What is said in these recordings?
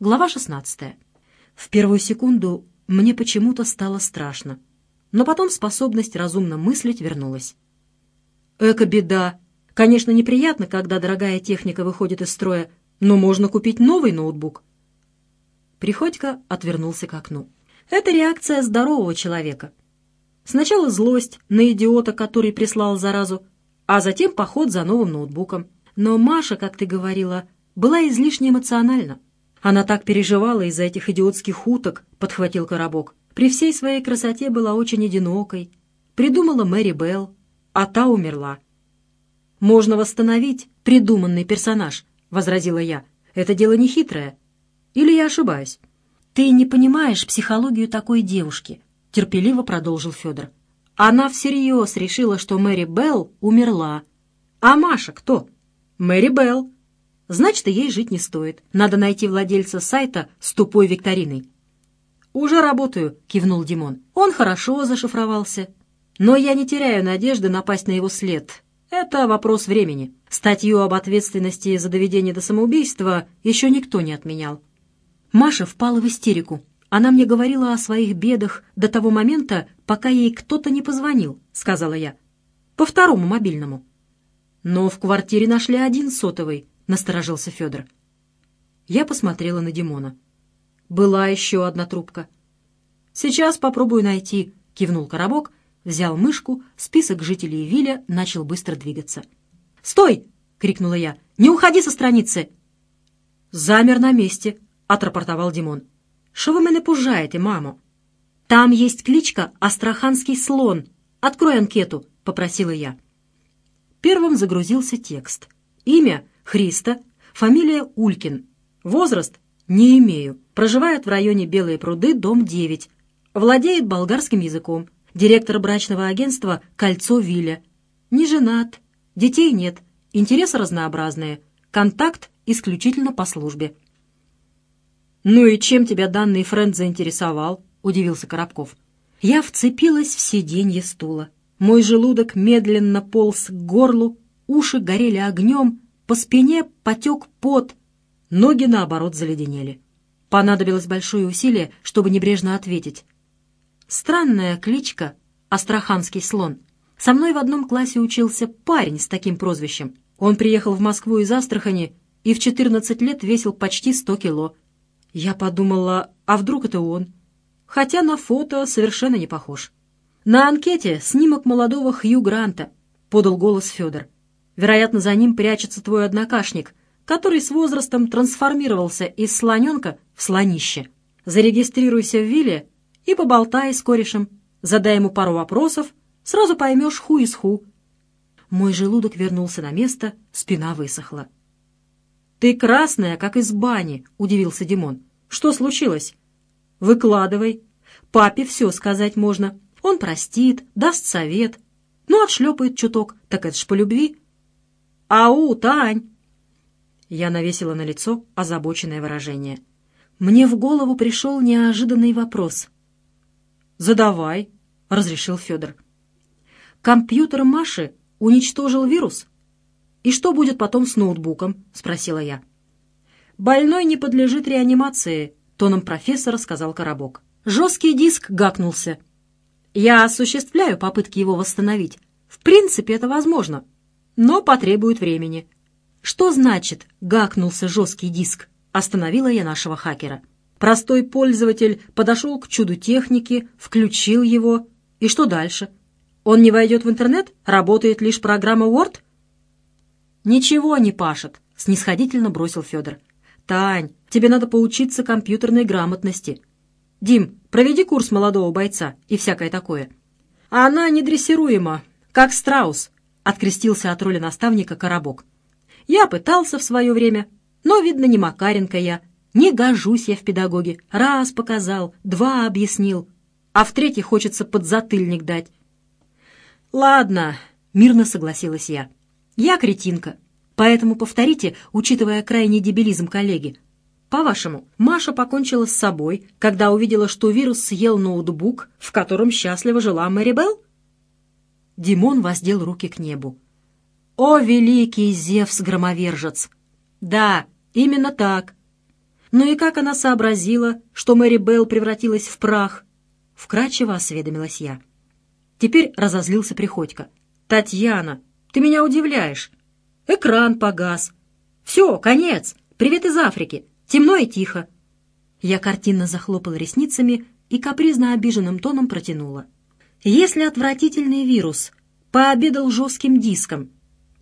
Глава 16. В первую секунду мне почему-то стало страшно, но потом способность разумно мыслить вернулась. Эка беда. Конечно, неприятно, когда дорогая техника выходит из строя, но можно купить новый ноутбук. Приходько отвернулся к окну. Это реакция здорового человека. Сначала злость на идиота, который прислал заразу, а затем поход за новым ноутбуком. Но Маша, как ты говорила, была излишне эмоциональна. Она так переживала из-за этих идиотских уток, подхватил коробок. При всей своей красоте была очень одинокой. Придумала Мэри Белл, а та умерла. «Можно восстановить придуманный персонаж», — возразила я. «Это дело не хитрое. Или я ошибаюсь?» «Ты не понимаешь психологию такой девушки», — терпеливо продолжил Федор. «Она всерьез решила, что Мэри Белл умерла. А Маша кто?» «Мэри Белл. Значит, и ей жить не стоит. Надо найти владельца сайта с тупой викториной». «Уже работаю», — кивнул Димон. «Он хорошо зашифровался. Но я не теряю надежды напасть на его след. Это вопрос времени. Статью об ответственности за доведение до самоубийства еще никто не отменял». Маша впала в истерику. Она мне говорила о своих бедах до того момента, пока ей кто-то не позвонил, — сказала я. По второму мобильному. Но в квартире нашли один сотовый, насторожился Федор. Я посмотрела на Димона. Была еще одна трубка. «Сейчас попробую найти», — кивнул коробок, взял мышку, список жителей Виля начал быстро двигаться. «Стой!» — крикнула я. «Не уходи со страницы!» «Замер на месте», — отрапортовал Димон. «Что вы меня пужаете, маму?» «Там есть кличка Астраханский слон. Открой анкету», — попросила я. Первым загрузился текст. Имя Христа, фамилия Улькин, возраст не имею, проживает в районе Белые пруды, дом 9, владеет болгарским языком, директор брачного агентства «Кольцо Виля». Не женат, детей нет, интересы разнообразные, контакт исключительно по службе. «Ну и чем тебя данный френд заинтересовал?» — удивился Коробков. Я вцепилась в сиденье стула. Мой желудок медленно полз к горлу, уши горели огнем, по спине потек пот, ноги, наоборот, заледенели. Понадобилось большое усилие, чтобы небрежно ответить. Странная кличка «Астраханский слон». Со мной в одном классе учился парень с таким прозвищем. Он приехал в Москву из Астрахани и в 14 лет весил почти 100 кило. Я подумала, а вдруг это он? Хотя на фото совершенно не похож. На анкете снимок молодого Хью Гранта, подал голос Федор. Вероятно, за ним прячется твой однокашник, который с возрастом трансформировался из слоненка в слонище. Зарегистрируйся в вилле и поболтай с корешем. Задай ему пару вопросов, сразу поймешь ху из ху. Мой желудок вернулся на место, спина высохла. «Ты красная, как из бани», — удивился Димон. «Что случилось?» «Выкладывай. Папе все сказать можно. Он простит, даст совет. Ну, отшлепает чуток, так это ж по любви. «Ау, Тань!» Я навесила на лицо озабоченное выражение. Мне в голову пришел неожиданный вопрос. «Задавай», — разрешил Федор. «Компьютер Маши уничтожил вирус? И что будет потом с ноутбуком?» — спросила я. «Больной не подлежит реанимации», — тоном профессора сказал Коробок. «Жесткий диск гакнулся. Я осуществляю попытки его восстановить. В принципе, это возможно но потребует времени. Что значит «гакнулся жесткий диск»? Остановила я нашего хакера. Простой пользователь подошел к чуду техники, включил его. И что дальше? Он не войдет в интернет? Работает лишь программа Word? Ничего не пашет, снисходительно бросил Федор. Тань, тебе надо поучиться компьютерной грамотности. Дим, проведи курс молодого бойца и всякое такое. Она недрессируема, как страус, открестился от роли наставника Коробок. «Я пытался в свое время, но, видно, не Макаренко я. Не гожусь я в педагоге. Раз показал, два объяснил, а в третий хочется подзатыльник дать». «Ладно», — мирно согласилась я. «Я кретинка, поэтому повторите, учитывая крайний дебилизм коллеги. По-вашему, Маша покончила с собой, когда увидела, что вирус съел ноутбук, в котором счастливо жила Мэри Белл? Димон воздел руки к небу. «О, великий Зевс-громовержец!» «Да, именно так. Ну и как она сообразила, что Мэри Белл превратилась в прах? Вкратчиво осведомилась я. Теперь разозлился Приходько. «Татьяна, ты меня удивляешь. Экран погас. Все, конец. Привет из Африки. Темно и тихо». Я картинно захлопала ресницами и капризно обиженным тоном протянула. «Если отвратительный вирус пообедал жестким диском,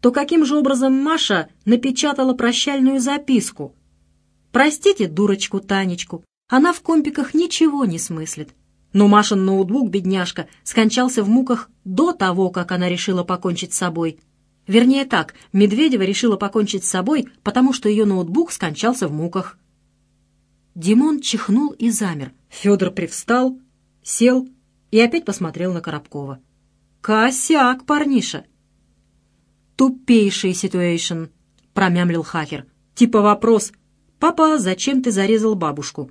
то каким же образом Маша напечатала прощальную записку? Простите дурочку Танечку, она в компиках ничего не смыслит. Но Машин ноутбук, бедняжка, скончался в муках до того, как она решила покончить с собой. Вернее так, Медведева решила покончить с собой, потому что ее ноутбук скончался в муках. Димон чихнул и замер. Федор привстал, сел и опять посмотрел на Коробкова. «Косяк, парниша!» «Тупейший ситуэйшн», — промямлил хакер. «Типа вопрос. Папа, зачем ты зарезал бабушку?»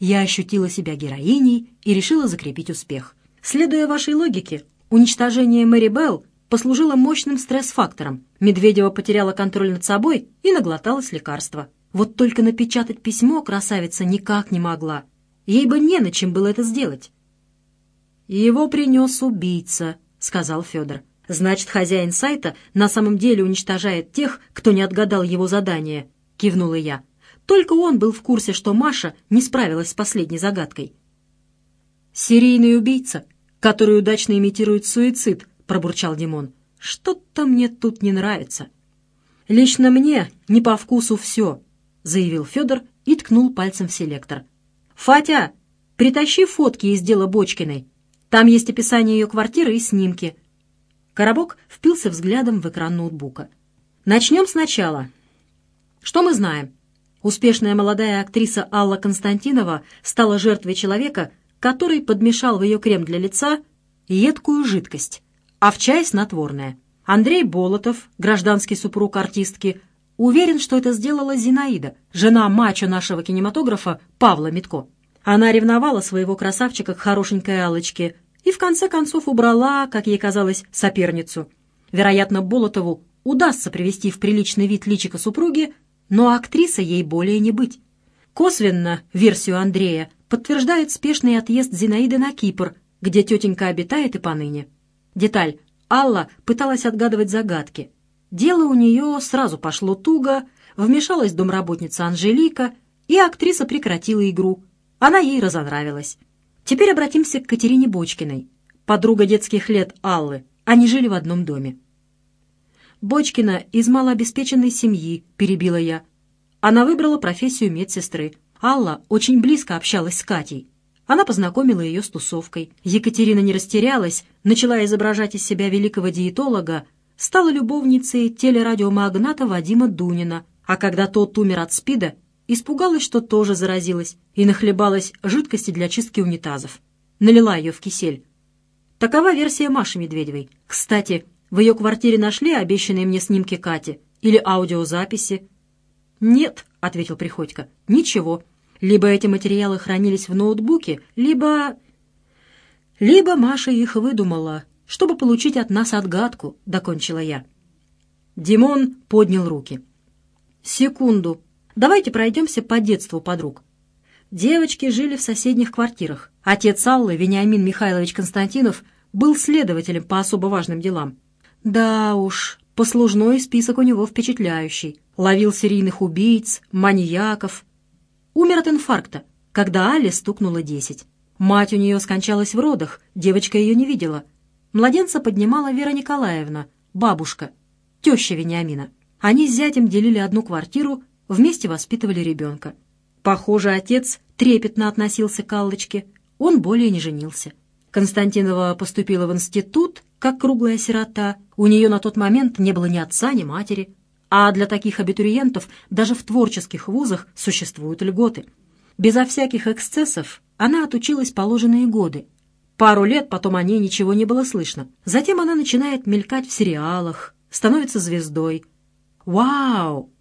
Я ощутила себя героиней и решила закрепить успех. Следуя вашей логике, уничтожение Мэри Белл послужило мощным стресс-фактором. Медведева потеряла контроль над собой и наглоталась лекарства. Вот только напечатать письмо красавица никак не могла. Ей бы не на чем было это сделать. «Его принес убийца», — сказал Федор. «Значит, хозяин сайта на самом деле уничтожает тех, кто не отгадал его задание», — кивнула я. Только он был в курсе, что Маша не справилась с последней загадкой. «Серийный убийца, который удачно имитирует суицид», — пробурчал Димон. «Что-то мне тут не нравится». «Лично мне не по вкусу все», — заявил Федор и ткнул пальцем в селектор. «Фатя, притащи фотки из дела Бочкиной. Там есть описание ее квартиры и снимки». Коробок впился взглядом в экран ноутбука. «Начнем сначала. Что мы знаем?» Успешная молодая актриса Алла Константинова стала жертвой человека, который подмешал в ее крем для лица едкую жидкость, а в чай снотворное. Андрей Болотов, гражданский супруг артистки, уверен, что это сделала Зинаида, жена мачо нашего кинематографа Павла Митко. Она ревновала своего красавчика к хорошенькой Аллочке и в конце концов убрала, как ей казалось, соперницу. Вероятно, Болотову удастся привести в приличный вид личика супруги, но актриса ей более не быть. Косвенно версию Андрея подтверждает спешный отъезд Зинаиды на Кипр, где тетенька обитает и поныне. Деталь. Алла пыталась отгадывать загадки. Дело у нее сразу пошло туго, вмешалась домработница Анжелика, и актриса прекратила игру. Она ей разонравилась. Теперь обратимся к Катерине Бочкиной, подруга детских лет Аллы. Они жили в одном доме. Бочкина из малообеспеченной семьи», — перебила я. Она выбрала профессию медсестры. Алла очень близко общалась с Катей. Она познакомила ее с тусовкой. Екатерина не растерялась, начала изображать из себя великого диетолога, стала любовницей телерадиомагната Вадима Дунина, а когда тот умер от СПИДа, испугалась, что тоже заразилась, и нахлебалась жидкости для чистки унитазов. Налила ее в кисель. Такова версия Маши Медведевой. Кстати, в ее квартире нашли обещанные мне снимки Кати или аудиозаписи?» «Нет», — ответил Приходько, — «ничего. Либо эти материалы хранились в ноутбуке, либо...» «Либо Маша их выдумала, чтобы получить от нас отгадку», — докончила я. Димон поднял руки. «Секунду. Давайте пройдемся по детству подруг. Девочки жили в соседних квартирах. Отец Аллы, Вениамин Михайлович Константинов, был следователем по особо важным делам. Да уж, послужной список у него впечатляющий. Ловил серийных убийц, маньяков. Умер от инфаркта, когда Але стукнуло десять. Мать у нее скончалась в родах, девочка ее не видела. Младенца поднимала Вера Николаевна, бабушка, теща Вениамина. Они с зятем делили одну квартиру, вместе воспитывали ребенка. Похоже, отец трепетно относился к Аллочке, он более не женился. Константинова поступила в институт, как круглая сирота. У нее на тот момент не было ни отца, ни матери. А для таких абитуриентов даже в творческих вузах существуют льготы. Безо всяких эксцессов она отучилась положенные годы. Пару лет потом о ней ничего не было слышно. Затем она начинает мелькать в сериалах, становится звездой. Вау!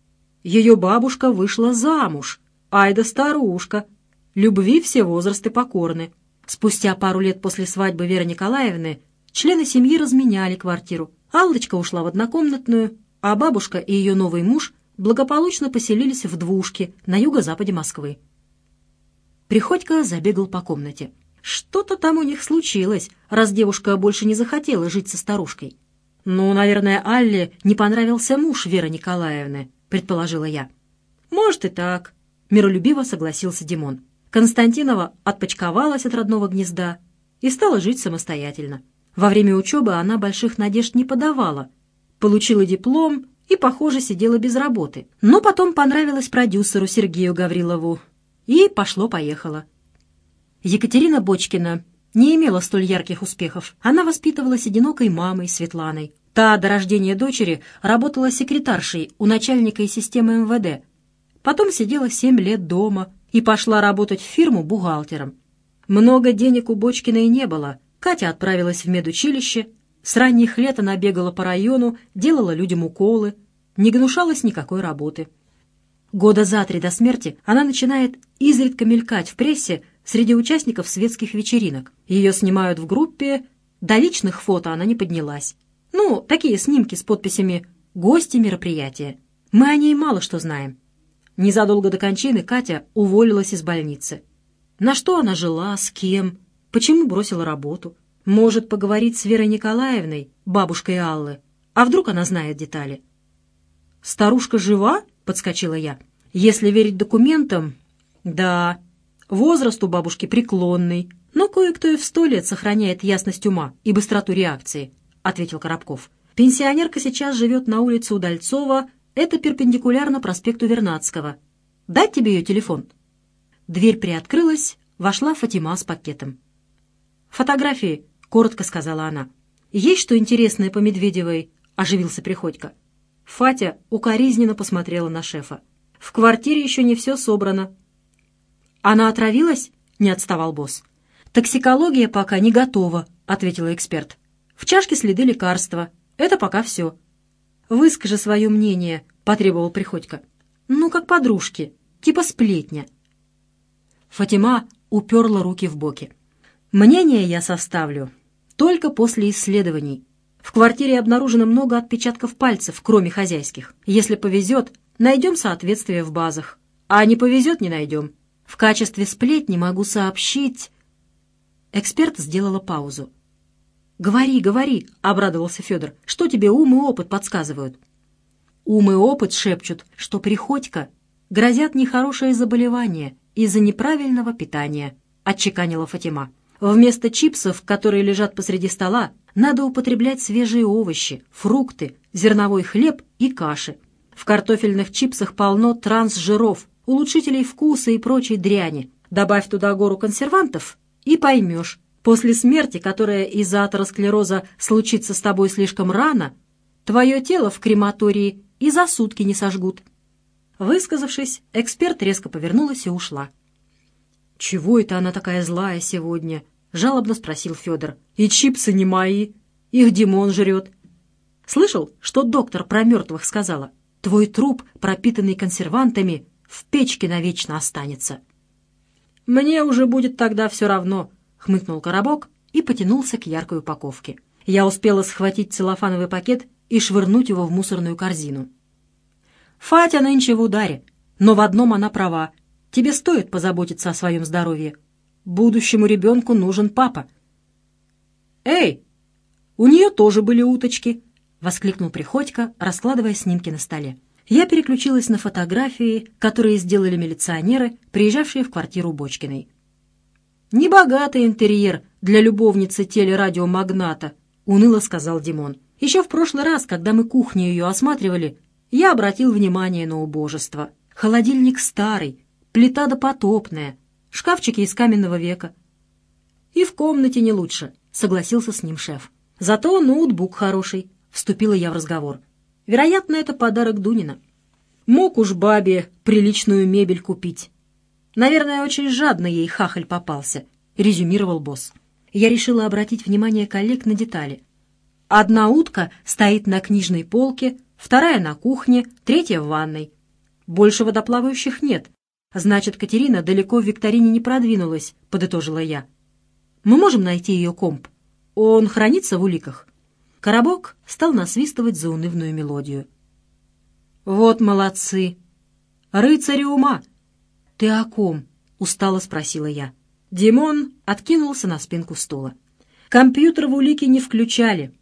Ее бабушка вышла замуж. Ай да старушка! Любви все возрасты покорны. Спустя пару лет после свадьбы Веры Николаевны члены семьи разменяли квартиру. Аллочка ушла в однокомнатную, а бабушка и ее новый муж благополучно поселились в двушке на юго-западе Москвы. Приходько забегал по комнате. Что-то там у них случилось, раз девушка больше не захотела жить со старушкой. «Ну, наверное, Алле не понравился муж Веры Николаевны», — предположила я. «Может и так», — миролюбиво согласился Димон. Константинова отпочковалась от родного гнезда и стала жить самостоятельно. Во время учебы она больших надежд не подавала. Получила диплом и, похоже, сидела без работы. Но потом понравилась продюсеру Сергею Гаврилову. И пошло-поехало. Екатерина Бочкина не имела столь ярких успехов. Она воспитывалась одинокой мамой Светланой. Та до рождения дочери работала секретаршей у начальника системы МВД. Потом сидела семь лет дома и пошла работать в фирму бухгалтером. Много денег у Бочкиной не было. Катя отправилась в медучилище. С ранних лет она бегала по району, делала людям уколы. Не гнушалась никакой работы. Года за три до смерти она начинает изредка мелькать в прессе среди участников светских вечеринок. Ее снимают в группе, до личных фото она не поднялась. Ну, такие снимки с подписями «Гости мероприятия». Мы о ней мало что знаем. Незадолго до кончины Катя уволилась из больницы. На что она жила, с кем, почему бросила работу. Может, поговорить с Верой Николаевной, бабушкой Аллы. А вдруг она знает детали? «Старушка жива?» — подскочила я. «Если верить документам...» «Да, Возраст у бабушки преклонный, но кое-кто и в сто лет сохраняет ясность ума и быстроту реакции», — ответил Коробков. «Пенсионерка сейчас живет на улице Удальцова, это перпендикулярно проспекту Вернадского. Дать тебе ее телефон?» Дверь приоткрылась, вошла Фатима с пакетом. «Фотографии», — коротко сказала она. «Есть что интересное по Медведевой?» — оживился Приходько. Фатя укоризненно посмотрела на шефа. «В квартире еще не все собрано. «Она отравилась?» — не отставал босс. «Токсикология пока не готова», — ответила эксперт. «В чашке следы лекарства. Это пока все». «Выскажи свое мнение», — потребовал Приходько. «Ну, как подружки, типа сплетня». Фатима уперла руки в боки. «Мнение я составлю только после исследований. В квартире обнаружено много отпечатков пальцев, кроме хозяйских. Если повезет, найдем соответствие в базах. А не повезет, не найдем. В качестве сплетни могу сообщить...» Эксперт сделала паузу. «Говори, говори», — обрадовался Федор. «Что тебе ум и опыт подсказывают?» «Ум и опыт шепчут, что Приходько грозят нехорошие заболевания из-за неправильного питания», — отчеканила Фатима. «Вместо чипсов, которые лежат посреди стола, надо употреблять свежие овощи, фрукты, зерновой хлеб и каши. В картофельных чипсах полно трансжиров, улучшителей вкуса и прочей дряни. Добавь туда гору консервантов и поймешь, после смерти, которая из-за атеросклероза случится с тобой слишком рано, твое тело в крематории и за сутки не сожгут. Высказавшись, эксперт резко повернулась и ушла. «Чего это она такая злая сегодня?» — жалобно спросил Федор. «И чипсы не мои. Их Димон жрет». «Слышал, что доктор про мертвых сказала? Твой труп, пропитанный консервантами, в печке навечно останется. «Мне уже будет тогда все равно», — хмыкнул коробок и потянулся к яркой упаковке. Я успела схватить целлофановый пакет и швырнуть его в мусорную корзину. «Фатя нынче в ударе, но в одном она права. Тебе стоит позаботиться о своем здоровье. Будущему ребенку нужен папа». «Эй, у нее тоже были уточки», — воскликнул Приходько, раскладывая снимки на столе я переключилась на фотографии, которые сделали милиционеры, приезжавшие в квартиру Бочкиной. «Небогатый интерьер для любовницы телерадиомагната», — уныло сказал Димон. «Еще в прошлый раз, когда мы кухню ее осматривали, я обратил внимание на убожество. Холодильник старый, плита допотопная, шкафчики из каменного века. И в комнате не лучше», — согласился с ним шеф. «Зато ноутбук хороший», — вступила я в разговор. Вероятно, это подарок Дунина. Мог уж бабе приличную мебель купить. Наверное, очень жадно ей хахаль попался, резюмировал босс. Я решила обратить внимание коллег на детали. Одна утка стоит на книжной полке, вторая на кухне, третья в ванной. Больше водоплавающих нет. Значит, Катерина далеко в викторине не продвинулась, подытожила я. Мы можем найти ее комп. Он хранится в уликах. Коробок стал насвистывать заунывную мелодию. Вот молодцы. Рыцари ума. Ты о ком? Устало спросила я. Димон откинулся на спинку стула. Компьютер в улике не включали.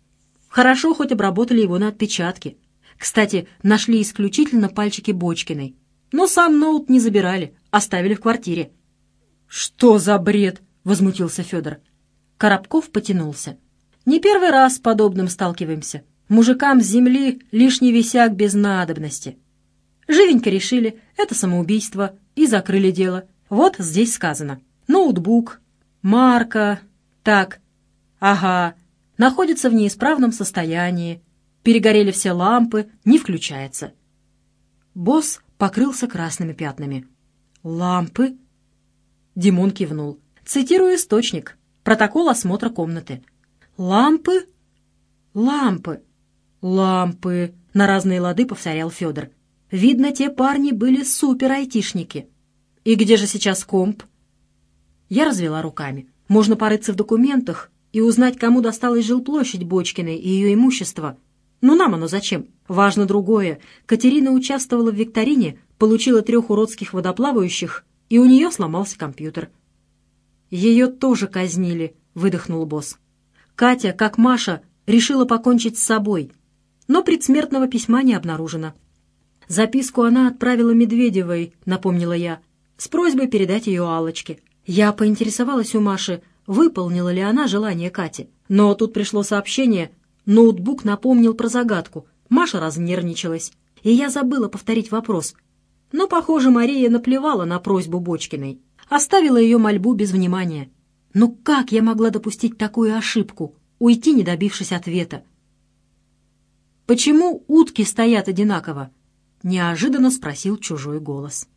Хорошо, хоть обработали его на отпечатки. Кстати, нашли исключительно пальчики Бочкиной. Но сам ноут не забирали, оставили в квартире. «Что за бред?» — возмутился Федор. Коробков потянулся. «Не первый раз с подобным сталкиваемся. Мужикам с земли лишний висяк без надобности. Живенько решили, это самоубийство, и закрыли дело. Вот здесь сказано. Ноутбук, марка, так, ага, находится в неисправном состоянии, перегорели все лампы, не включается. Босс покрылся красными пятнами. «Лампы?» Димон кивнул. «Цитирую источник. Протокол осмотра комнаты». «Лампы?» «Лампы!» «Лампы!» — на разные лады повторял Федор. «Видно, те парни были супер-айтишники. И где же сейчас комп?» Я развела руками. Можно порыться в документах и узнать, кому досталась жилплощадь Бочкиной и ее имущество. Но нам оно зачем? Важно другое. Катерина участвовала в викторине, получила трех уродских водоплавающих, и у нее сломался компьютер. «Ее тоже казнили», — выдохнул босс. Катя, как Маша, решила покончить с собой, но предсмертного письма не обнаружено. Записку она отправила Медведевой, напомнила я, с просьбой передать ее Аллочке. Я поинтересовалась у Маши, выполнила ли она желание Кати. Но тут пришло сообщение, ноутбук напомнил про загадку. Маша разнервничалась, и я забыла повторить вопрос. Но, похоже, Мария наплевала на просьбу Бочкиной, оставила ее мольбу без внимания. Ну как я могла допустить такую ошибку, уйти, не добившись ответа? «Почему утки стоят одинаково?» — неожиданно спросил чужой голос.